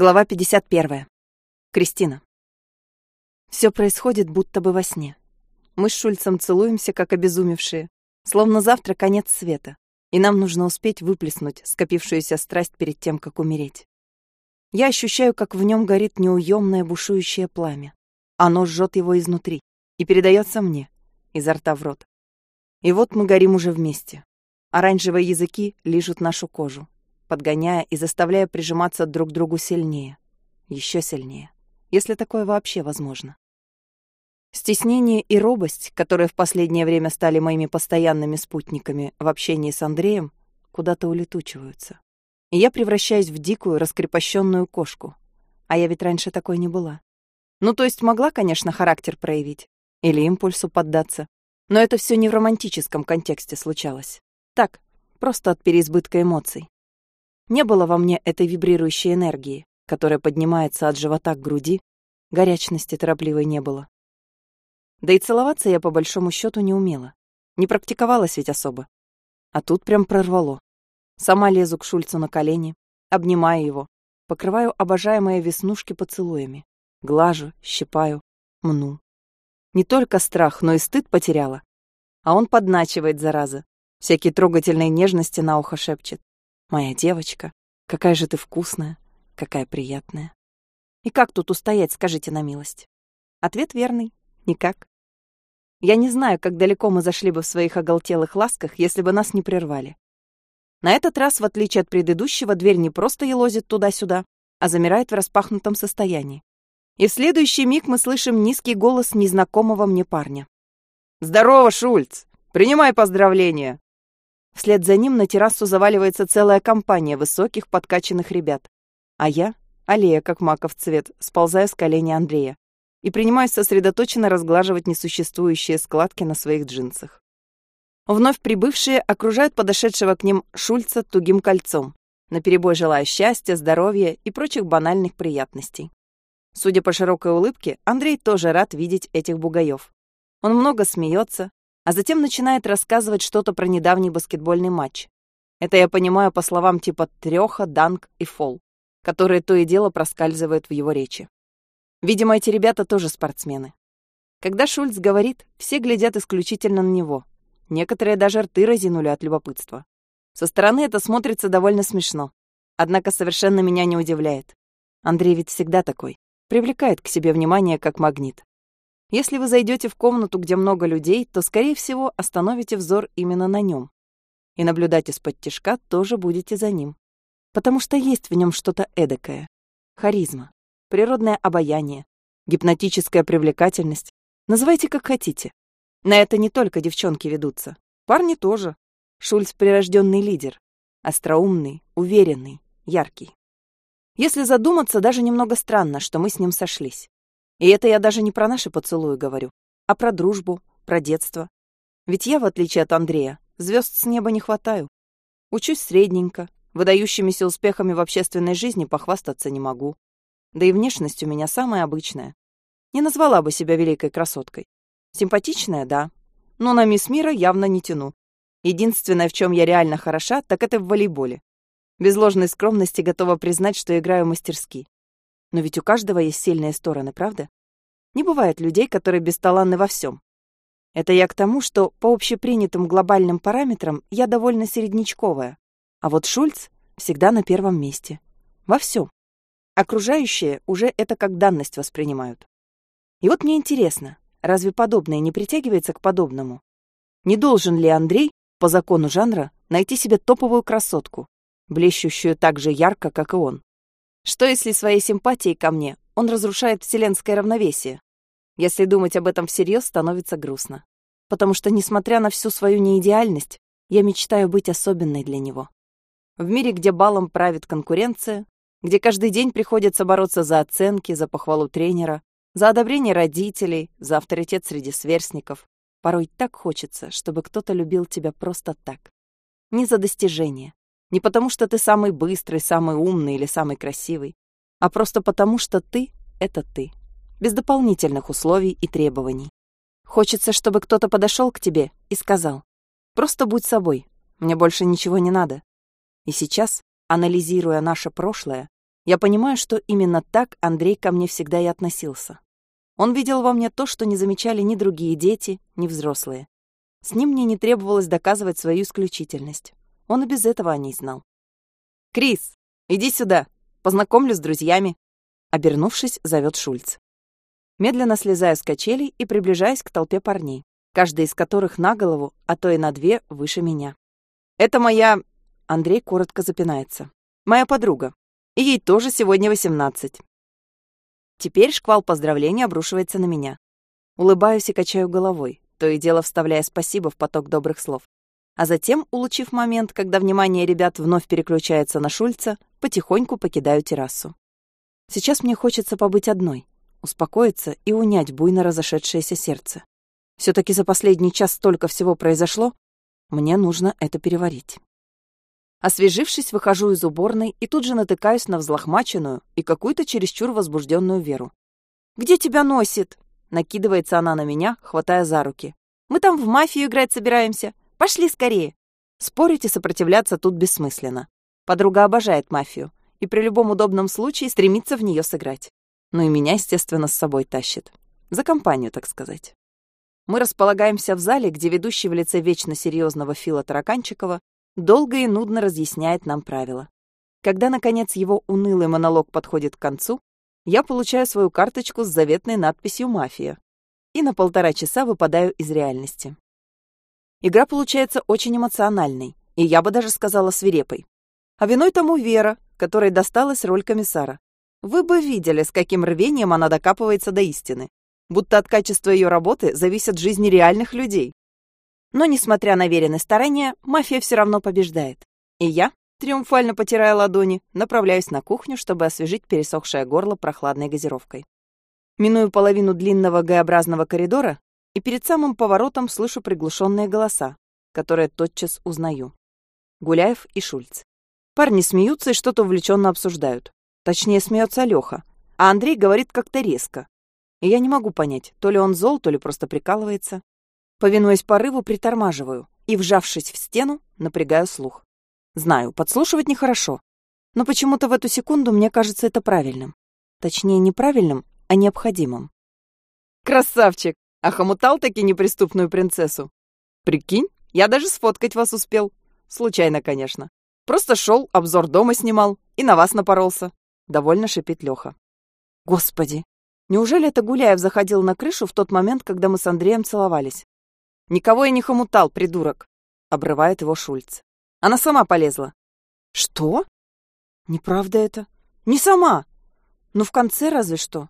Глава 51. Кристина. Все происходит будто бы во сне. Мы с Шульцем целуемся, как обезумевшие, словно завтра конец света, и нам нужно успеть выплеснуть скопившуюся страсть перед тем, как умереть. Я ощущаю, как в нем горит неуемное бушующее пламя. Оно жжет его изнутри и передается мне, изо рта в рот. И вот мы горим уже вместе. Оранжевые языки лижут нашу кожу, подгоняя и заставляя прижиматься друг к другу сильнее. Еще сильнее. Если такое вообще возможно. Стеснение и робость, которые в последнее время стали моими постоянными спутниками в общении с Андреем, куда-то улетучиваются. И я превращаюсь в дикую, раскрепощенную кошку. А я ведь раньше такой не была. Ну, то есть могла, конечно, характер проявить. Или импульсу поддаться. Но это все не в романтическом контексте случалось. Так, просто от переизбытка эмоций. Не было во мне этой вибрирующей энергии, которая поднимается от живота к груди, горячности торопливой не было. Да и целоваться я по большому счету не умела. Не практиковалась ведь особо. А тут прям прорвало. Сама лезу к Шульцу на колени, обнимаю его, покрываю обожаемые веснушки поцелуями, глажу, щипаю, мну. Не только страх, но и стыд потеряла. А он подначивает, зараза. Всякие трогательные нежности на ухо шепчет. Моя девочка, какая же ты вкусная, какая приятная. И как тут устоять, скажите на милость? Ответ верный. Никак. Я не знаю, как далеко мы зашли бы в своих оголтелых ласках, если бы нас не прервали. На этот раз, в отличие от предыдущего, дверь не просто елозит туда-сюда, а замирает в распахнутом состоянии. И в следующий миг мы слышим низкий голос незнакомого мне парня. «Здорово, Шульц! Принимай поздравления!» Вслед за ним на террасу заваливается целая компания высоких подкачанных ребят. А я, аллея как маков цвет, сползаю с колени Андрея и принимаюсь сосредоточенно разглаживать несуществующие складки на своих джинсах. Вновь прибывшие окружают подошедшего к ним Шульца тугим кольцом, наперебой желая счастья, здоровья и прочих банальных приятностей. Судя по широкой улыбке, Андрей тоже рад видеть этих бугаев. Он много смеется, а затем начинает рассказывать что-то про недавний баскетбольный матч. Это я понимаю по словам типа трёха, данк и фол, которые то и дело проскальзывают в его речи. Видимо, эти ребята тоже спортсмены. Когда Шульц говорит, все глядят исключительно на него. Некоторые даже рты разинули от любопытства. Со стороны это смотрится довольно смешно. Однако совершенно меня не удивляет. Андрей ведь всегда такой. Привлекает к себе внимание как магнит. Если вы зайдете в комнату, где много людей, то, скорее всего, остановите взор именно на нем. И наблюдать из-под тишка тоже будете за ним. Потому что есть в нем что-то эдакое. Харизма, природное обаяние, гипнотическая привлекательность. Называйте как хотите. На это не только девчонки ведутся. Парни тоже. Шульц — прирожденный лидер. Остроумный, уверенный, яркий. Если задуматься, даже немного странно, что мы с ним сошлись. И это я даже не про наши поцелуи говорю, а про дружбу, про детство. Ведь я, в отличие от Андрея, звезд с неба не хватаю. Учусь средненько, выдающимися успехами в общественной жизни похвастаться не могу. Да и внешность у меня самая обычная. Не назвала бы себя великой красоткой. Симпатичная, да. Но на мисс мира явно не тяну. Единственное, в чем я реально хороша, так это в волейболе. Без ложной скромности готова признать, что играю мастерски. Но ведь у каждого есть сильные стороны, правда? Не бывает людей, которые бесталанны во всем. Это я к тому, что по общепринятым глобальным параметрам я довольно середнячковая. А вот Шульц всегда на первом месте. Во всем. Окружающие уже это как данность воспринимают. И вот мне интересно, разве подобное не притягивается к подобному? Не должен ли Андрей, по закону жанра, найти себе топовую красотку, блещущую так же ярко, как и он? Что если своей симпатией ко мне он разрушает вселенское равновесие? Если думать об этом всерьез, становится грустно. Потому что, несмотря на всю свою неидеальность, я мечтаю быть особенной для него. В мире, где балом правит конкуренция, где каждый день приходится бороться за оценки, за похвалу тренера, за одобрение родителей, за авторитет среди сверстников, порой так хочется, чтобы кто-то любил тебя просто так. Не за достижения, не потому, что ты самый быстрый, самый умный или самый красивый, а просто потому, что ты — это ты, без дополнительных условий и требований. Хочется, чтобы кто-то подошел к тебе и сказал, «Просто будь собой, мне больше ничего не надо». И сейчас, анализируя наше прошлое, Я понимаю, что именно так Андрей ко мне всегда и относился. Он видел во мне то, что не замечали ни другие дети, ни взрослые. С ним мне не требовалось доказывать свою исключительность. Он и без этого о ней знал. «Крис, иди сюда, познакомлю с друзьями», — обернувшись, зовет Шульц. Медленно слезаю с качелей и приближаюсь к толпе парней, каждый из которых на голову, а то и на две выше меня. «Это моя...» — Андрей коротко запинается. «Моя подруга. И ей тоже сегодня восемнадцать». Теперь шквал поздравлений обрушивается на меня. Улыбаюсь и качаю головой, то и дело вставляя спасибо в поток добрых слов. А затем, улучив момент, когда внимание ребят вновь переключается на Шульца, потихоньку покидаю террасу. Сейчас мне хочется побыть одной, успокоиться и унять буйно разошедшееся сердце. все таки за последний час столько всего произошло, мне нужно это переварить. Освежившись, выхожу из уборной и тут же натыкаюсь на взлохмаченную и какую-то чересчур возбужденную Веру. «Где тебя носит?» Накидывается она на меня, хватая за руки. «Мы там в мафию играть собираемся. Пошли скорее!» Спорить и сопротивляться тут бессмысленно. Подруга обожает мафию и при любом удобном случае стремится в нее сыграть. Ну и меня, естественно, с собой тащит. За компанию, так сказать. Мы располагаемся в зале, где ведущий в лице вечно серьезного Фила Тараканчикова долго и нудно разъясняет нам правила. Когда, наконец, его унылый монолог подходит к концу, я получаю свою карточку с заветной надписью «Мафия» и на полтора часа выпадаю из реальности. Игра получается очень эмоциональной, и я бы даже сказала свирепой. А виной тому Вера, которой досталась роль комиссара. Вы бы видели, с каким рвением она докапывается до истины. Будто от качества ее работы зависят жизни реальных людей. Но, несмотря на веренные старания, мафия все равно побеждает. И я, триумфально потирая ладони, направляюсь на кухню, чтобы освежить пересохшее горло прохладной газировкой. Миную половину длинного Г-образного коридора и перед самым поворотом слышу приглушенные голоса, которые тотчас узнаю. Гуляев и Шульц. Парни смеются и что-то увлеченно обсуждают. Точнее, смеется Леха, а Андрей говорит как-то резко. И я не могу понять, то ли он зол, то ли просто прикалывается. Повинуясь порыву, притормаживаю и, вжавшись в стену, напрягаю слух. Знаю, подслушивать нехорошо, но почему-то в эту секунду мне кажется это правильным. Точнее, неправильным, а необходимым. «Красавчик! Охомутал таки неприступную принцессу? Прикинь, я даже сфоткать вас успел. Случайно, конечно. Просто шел, обзор дома снимал и на вас напоролся», — довольно шипит Леха. «Господи, неужели это Гуляев заходил на крышу в тот момент, когда мы с Андреем целовались? «Никого я не хомутал, придурок!» — обрывает его Шульц. «Она сама полезла». «Что? Неправда это. Не сама. Ну, в конце разве что».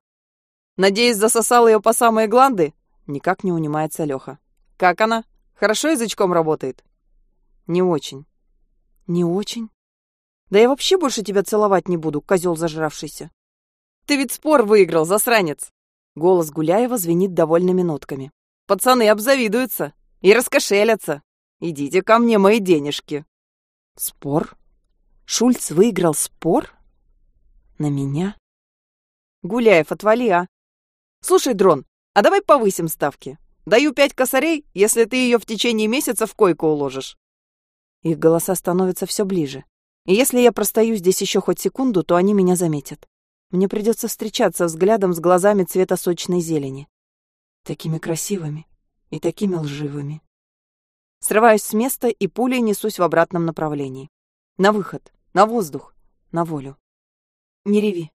«Надеюсь, засосал ее по самые гланды?» Никак не унимается Леха. «Как она? Хорошо язычком работает?» «Не очень». «Не очень?» «Да я вообще больше тебя целовать не буду, козел зажравшийся». «Ты ведь спор выиграл, засранец!» Голос Гуляева звенит довольными нотками. Пацаны обзавидуются и раскошелятся. Идите ко мне мои денежки. Спор? Шульц выиграл спор? На меня? Гуляев, отвали, а. Слушай, Дрон, а давай повысим ставки. Даю пять косарей, если ты ее в течение месяца в койку уложишь. Их голоса становятся все ближе. И если я простою здесь еще хоть секунду, то они меня заметят. Мне придется встречаться взглядом с глазами цвета сочной зелени такими красивыми и такими лживыми. Срываюсь с места и пулей несусь в обратном направлении. На выход, на воздух, на волю. Не реви,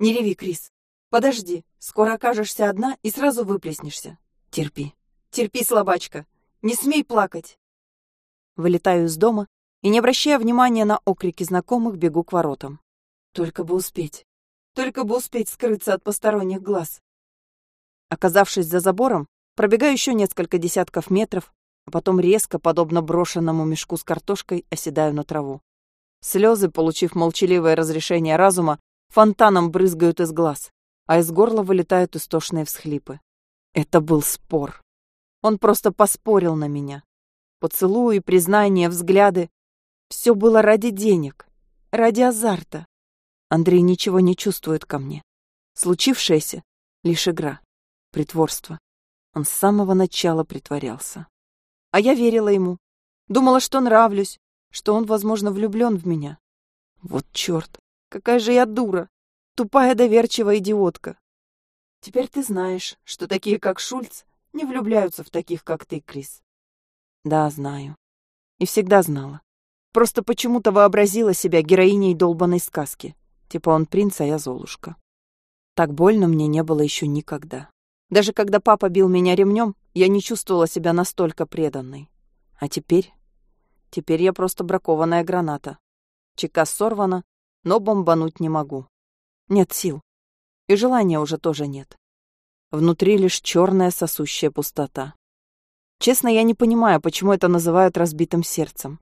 не реви, Крис. Подожди, скоро окажешься одна и сразу выплеснешься. Терпи, терпи, слабачка, не смей плакать. Вылетаю из дома и, не обращая внимания на окрики знакомых, бегу к воротам. Только бы успеть, только бы успеть скрыться от посторонних глаз. Оказавшись за забором, пробегаю еще несколько десятков метров, а потом резко, подобно брошенному мешку с картошкой, оседаю на траву. Слезы, получив молчаливое разрешение разума, фонтаном брызгают из глаз, а из горла вылетают истошные всхлипы. Это был спор. Он просто поспорил на меня. Поцелуи, признания, взгляды. Все было ради денег, ради азарта. Андрей ничего не чувствует ко мне. Случившееся — лишь игра притворство. Он с самого начала притворялся. А я верила ему. Думала, что нравлюсь, что он, возможно, влюблен в меня. Вот черт. Какая же я дура! Тупая доверчивая идиотка. Теперь ты знаешь, что такие, как Шульц, не влюбляются в таких, как ты, Крис. Да, знаю. И всегда знала. Просто почему-то вообразила себя героиней долбанной сказки. Типа он принц, а я Золушка. Так больно мне не было еще никогда. Даже когда папа бил меня ремнем, я не чувствовала себя настолько преданной. А теперь... Теперь я просто бракованная граната. Чека сорвана, но бомбануть не могу. Нет сил. И желания уже тоже нет. Внутри лишь черная сосущая пустота. Честно, я не понимаю, почему это называют разбитым сердцем.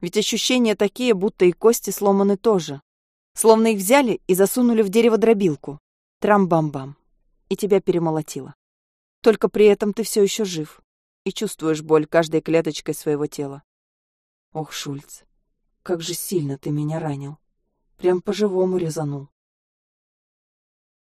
Ведь ощущения такие, будто и кости сломаны тоже. Словно их взяли и засунули в дерево дробилку. Трам-бам-бам. И тебя перемолотило. Только при этом ты все еще жив и чувствуешь боль каждой клеточкой своего тела. Ох, Шульц, как же сильно ты меня ранил. Прям по-живому резанул.